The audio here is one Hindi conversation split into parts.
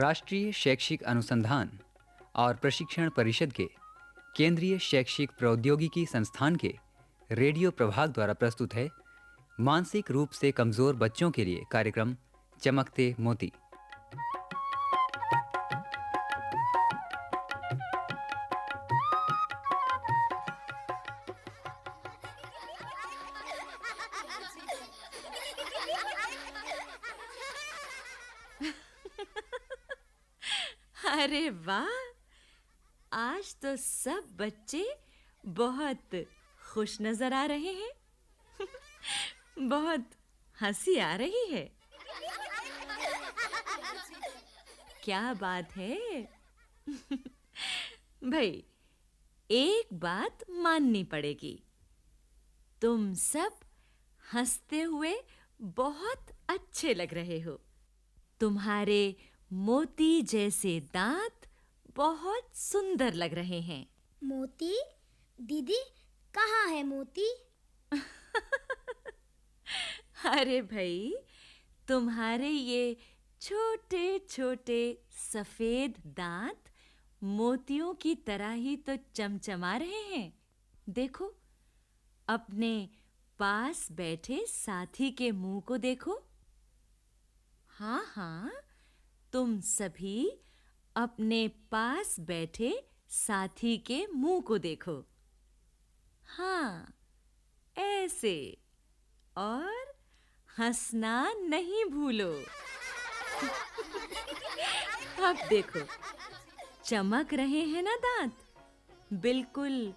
राष्ट्रीय शैक्षिक अनुसंधान और प्रशिक्षण परिषद के केंद्रीय शैक्षिक प्रौद्योगिकी संस्थान के रेडियो प्रभाग द्वारा प्रस्तुत है मानसिक रूप से कमज़ोर बच्चों के लिए कार्यक्रम चमकते मोती। सब बच्चे बहुत खुश नज़र आ रहे हैं। बहुत हँसी आ रही है। क्या बात है? भाई, एक बात माननी पड़ेगी। तुम सब हँसते हुए बहुत अच्छे लग रहे हो। तुम्हारे मोती जैसे दांत बहुत सुंदर लग रहे हैं। मोती दीदी कहाँ है मोती? अरे भाई तुम्हारे ये छोटे छोटे सफ़ेद दांत मोतियों की तरह ही तो चमचमा रहे हैं। देखो अपने पास बैठे साथी के मुँह को देखो। हाँ हाँ तुम सभी अपने पास बैठे साथी के मुँह को देखो। हाँ ऐसे। और हंसना नहीं भूलो। अब देखो, चमक रहे हैं ना दांत? बिल्कुल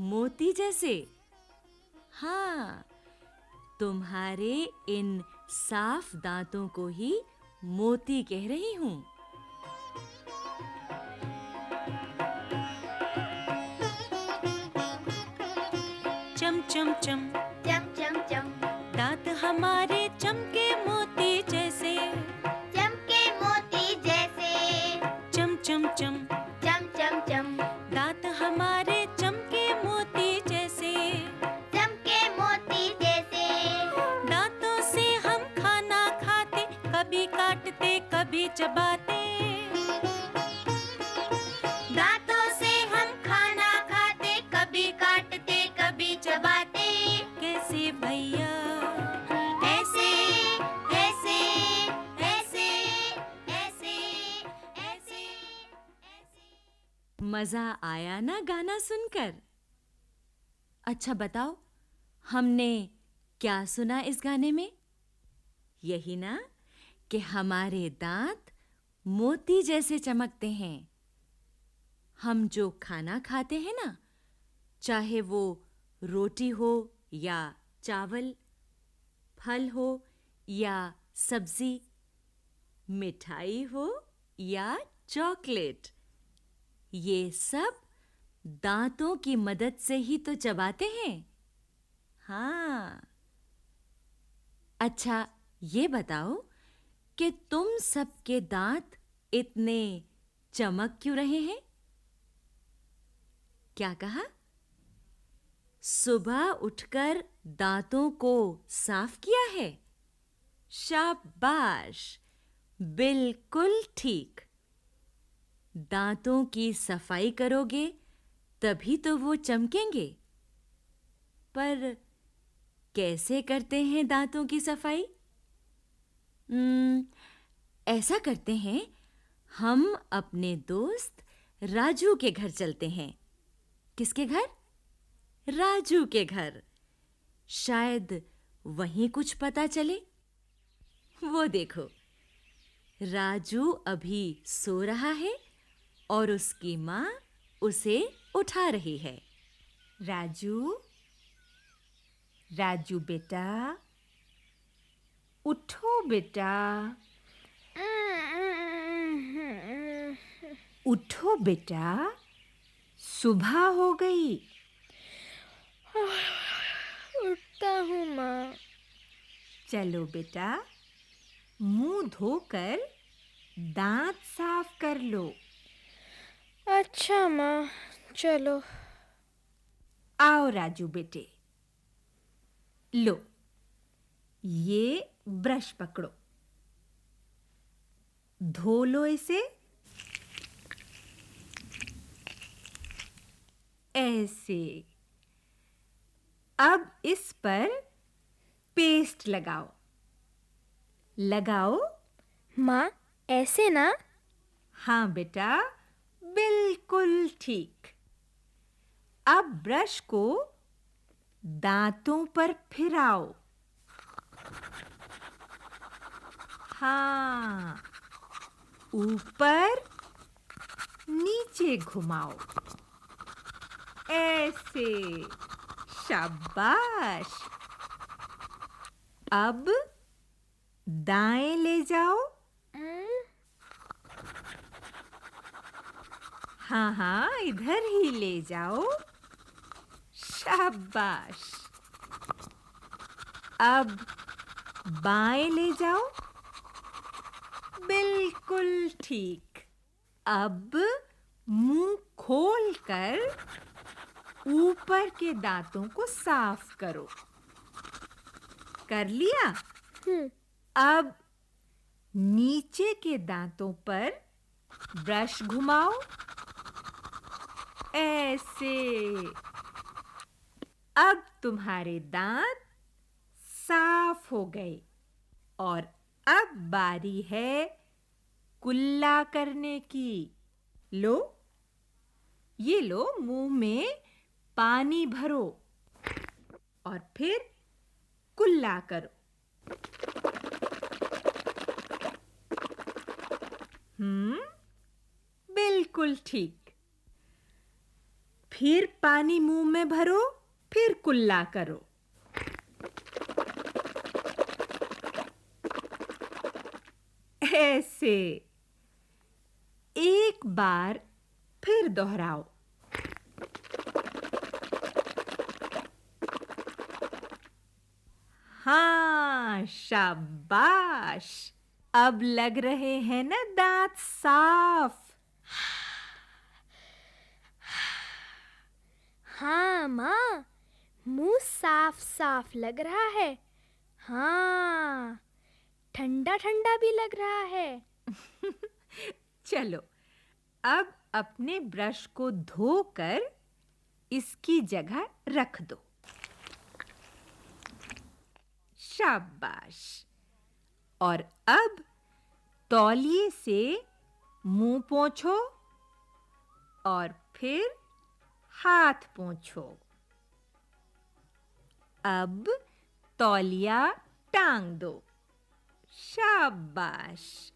मोती जैसे। हाँ तुम्हारे इन साफ़ दांतों को ही मोती कह रही हूँ। चम चम। चम चम चम। दांत हमारे आया ना गाना सुनकर। अच्छा बताओ, हमने क्या सुना इस गाने में? यही ना कि हमारे दांत मोती जैसे चमकते हैं। हम जो खाना खाते हैं ना, चाहे वो रोटी हो या चावल, फल हो या सब्ज़ी, मिठाई हो या चॉकलेट, ये सब दांतों की मदद से ही तो चबाते हैं। हाँ। अच्छा ये बताओ कि तुम सबके दांत इतने चमक क्यों रहे हैं? क्या कहा? सुबह उठकर दांतों को साफ़ किया है। शाबाश। बिल्कुल ठीक। दांतों की सफ़ाई करोगे तभी तो वो चमकेंगे। पर कैसे करते हैं दांतों की सफ़ाई? हम्म, ऐसा करते हैं हम अपने दोस्त राजू के घर चलते हैं। किसके घर? राजू के घर। शायद वहीं कुछ पता चले। वो देखो राजू अभी सो रहा है और उसकी माँ उसे उठा रही है। राजू राजू बेटा उठो बेटा। उठो बेटा सुबह हो गई। उठता हूँ माँ। चलो बेटा मुँह धोकर दांत साफ़ कर लो। अच्छा माँ चलो। आओ राजू बेटे। लो ये ब्रश पकड़ो। धो लो इसे। ऐसे। अब इस पर पेस्ट लगाओ। लगाओ। माँ ऐसे ना। हाँ बेटा बिल्कुल ठीक। अब ब्रश को दांतों पर फिराओ। हाँ ऊपर नीचे घुमाओ। ऐसे शाबाश। अब दाएँ ले जाओ। हाँ हाँ इधर ही ले जाओ। शाबाश। अब बाएँ ले जाओ। बिल्कुल ठीक। अब मुँह खोलकर ऊपर के दांतों को साफ़ करो। कर लिया? हम्म। अब नीचे के दांतों पर ब्रश घुमाओ। ऐसे। अब तुम्हारे दांत साफ़ हो गए और अब बारी है कुल्ला करने की। लो, ये लो मुँह में पानी भरो और फिर कुल्ला करो। हम्म बिल्कुल ठीक। फिर पानी मुँह में भरो फिर कुल्ला करो। ऐसे। एक बार फिर दोहराओ। हाँ शाबाश। अब लग रहे हैं ना दांत साफ़। हाँ माँ। मुँह साफ़ साफ़ लग रहा है। हाँ ठंडा ठंडा भी लग रहा है। चलो, अब अपने ब्रश को धोकर इसकी जगह रख दो। शाबाश। और अब तौलिए से मुँह पोंछो और फिर हाथ पोंछो। अब तौलिया टांग दो। शाबाश।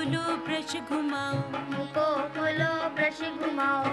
खोलो ब्रश घुमाओ। को खोलो ब्रश घुमाओ।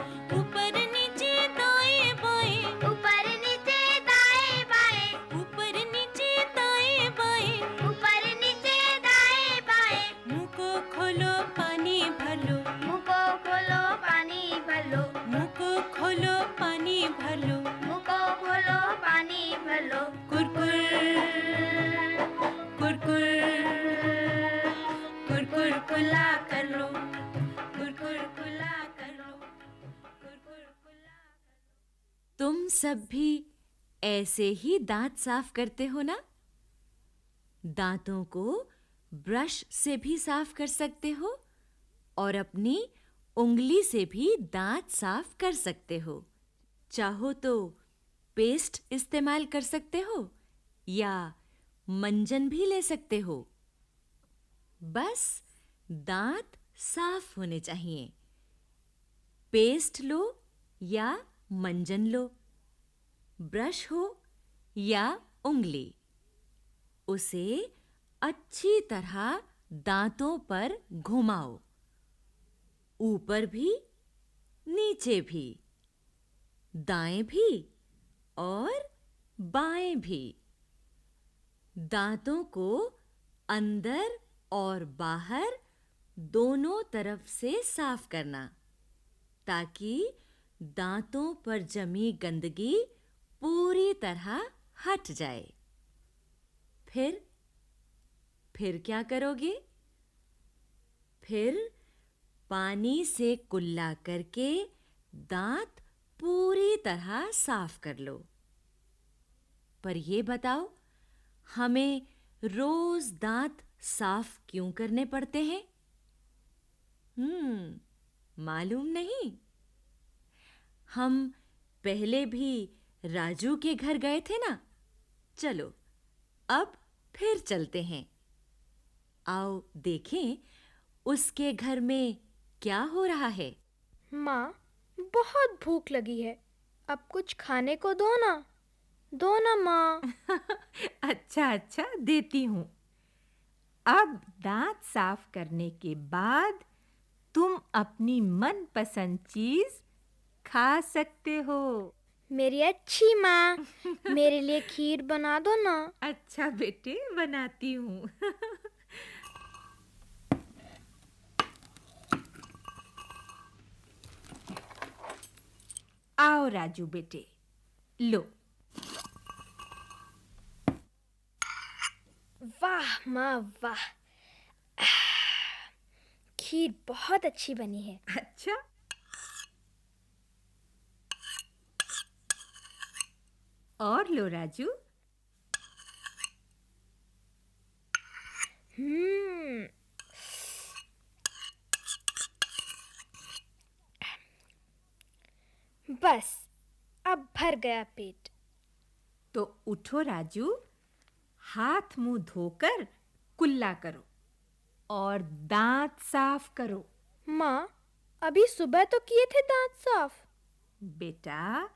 सब भी ऐसे ही दांत साफ़ करते हो ना? दांतों को ब्रश से भी साफ़ कर सकते हो और अपनी उंगली से भी दांत साफ़ कर सकते हो। चाहो तो पेस्ट इस्तेमाल कर सकते हो या मंजन भी ले सकते हो। बस दांत साफ़ होने चाहिए। पेस्ट लो या मंजन लो। ब्रश हो या उंगली। उसे अच्छी तरह दांतों पर घुमाओ। ऊपर भी, नीचे भी। दाएँ भी और बाएँ भी। दांतों को अंदर और बाहर दोनों तरफ़ से साफ़ करना, ताकि दांतों पर जमी गंदगी पूरी तरह हट जाए। फिर फिर क्या करोगे? फिर पानी से कुल्ला करके दांत पूरी तरह साफ़ कर लो। पर ये बताओ, हमें रोज दांत साफ़ क्यों करने पड़ते हैं? हम्म मालूम नहीं। हम पहले भी राजू के घर गए थे ना? चलो अब फिर चलते हैं। आओ देखें उसके घर में क्या हो रहा है। माँ बहुत भूख लगी है। अब कुछ खाने को दो ना। दो ना माँ। अच्छा अच्छा देती हूँ। अब दांत साफ़ करने के बाद तुम अपनी मनपसंद चीज़ खा सकते हो। मेरी अच्छी माँ मेरे लिए खीर बना दो ना। अच्छा बेटे बनाती हूँ। आओ राजू बेटे लो। वाह माँ वाह। खीर बहुत अच्छी बनी है। अच्छा? और लो राजू। हम्म। बस अब भर गया पेट। तो उठो राजू। हाथ मुँह धोकर कुल्ला करो और दांत साफ़ करो। माँ अभी सुबह तो किए थे दांत साफ़? बेटा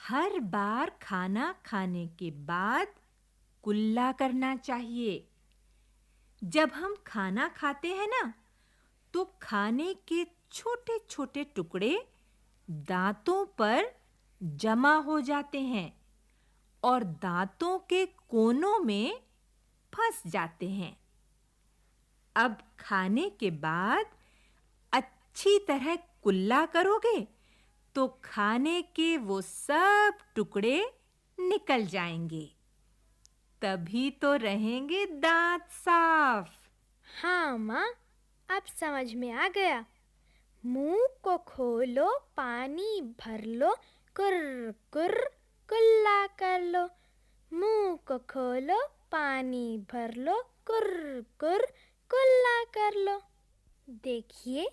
हर बार खाना खाने के बाद कुल्ला करना चाहिए। जब हम खाना खाते हैं ना तो खाने के छोटे-छोटे टुकड़े दांतों पर जमा हो जाते हैं और दांतों के कोनों में फंस जाते हैं। अब खाने के बाद अच्छी तरह कुल्ला करोगे तो खाने के वो सब टुकड़े निकल जाएँगे। तभी तो रहेंगे दांत साफ़। हाँ माँ, अब समझ में आ गया। मुँह को खोलो, पानी भर लो, कुर कुर कुल्ला कर लो। मुँह को खोलो, पानी भर लो, कुर कुर कुल्ला कर लो। देखिए,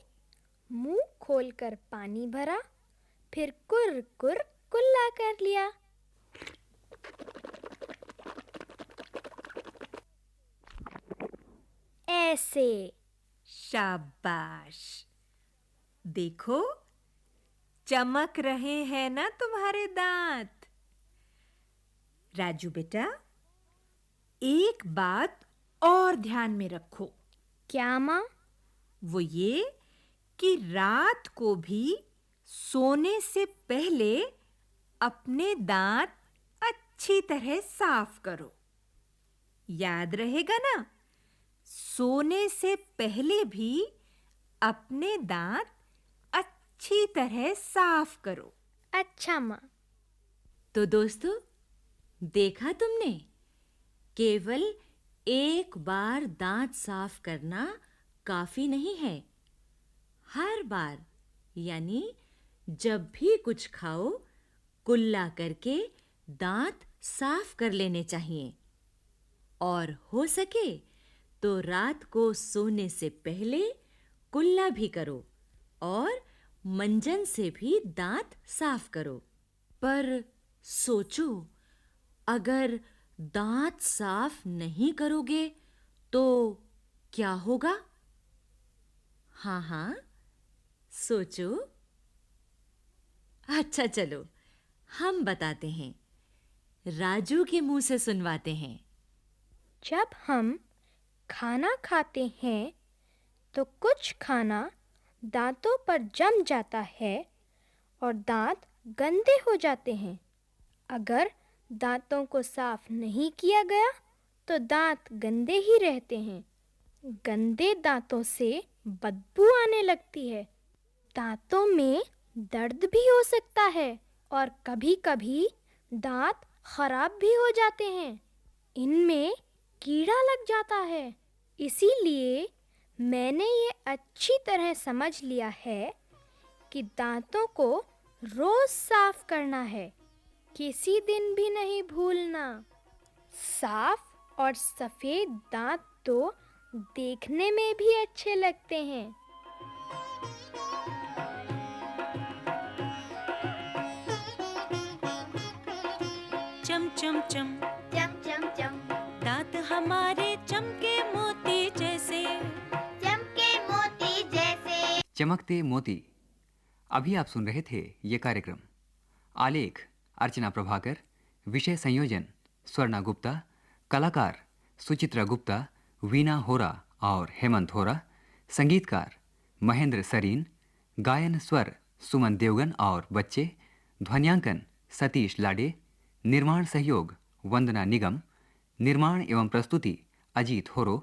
मुँह खोलकर पानी भरा। फिर कुर कुर कुल्ला कर लिया। ऐसे। शाबाश। देखो चमक रहे हैं ना तुम्हारे दांत? राजू बेटा एक बात और ध्यान में रखो। क्या माँ? वो ये कि रात को भी सोने से पहले अपने दांत अच्छी तरह साफ़ करो। याद रहेगा ना? सोने से पहले भी अपने दांत अच्छी तरह साफ़ करो। अच्छा माँ। तो दोस्तों देखा तुमने? केवल एक बार दांत साफ़ करना काफ़ी नहीं है। हर बार यानी जब भी कुछ खाओ, कुल्ला करके दांत साफ़ कर लेने चाहिए। और हो सके तो रात को सोने से पहले कुल्ला भी करो और मंजन से भी दांत साफ़ करो। पर सोचो, अगर दांत साफ़ नहीं करोगे तो क्या होगा? हाँ हाँ सोचो। अच्छा चलो। हम बताते हैं। राजू के मुँह से सुनवाते हैं। जब हम खाना खाते हैं तो कुछ खाना दांतों पर जम जाता है और दांत गंदे हो जाते हैं। अगर दांतों को साफ़ नहीं किया गया तो दांत गंदे ही रहते हैं। गंदे दांतों से बदबू आने लगती है। दांतों में दर्द भी हो सकता है और कभी-कभी दांत खराब भी हो जाते हैं। इनमें कीड़ा लग जाता है। इसीलिए मैंने ये अच्छी तरह समझ लिया है कि दांतों को रोज साफ़ करना है। किसी दिन भी नहीं भूलना। साफ़ और सफ़ेद दांत तो देखने में भी अच्छे लगते हैं। चम चम। चम चम चम। दांत हमारे चमके मोती जैसे। चमके मोती जैसे। चमकते मोती। अभी आप सुन रहे थे ये कार्यक्रम। आलेख अर्चना प्रभाकर विषय संयोजन स्वर्णा गुप्ता कलाकार सुचित्रा गुप्ता वीना होरा और हेमंत होरा संगीतकार महेंद्र सरीन गायन स्वर सुमन देवगन और बच्चे ध्वन्यांकन सतीश लाडे निर्माण सहयोग वंदना निगम निर्माण एवं प्रस्तुति अजीत होरो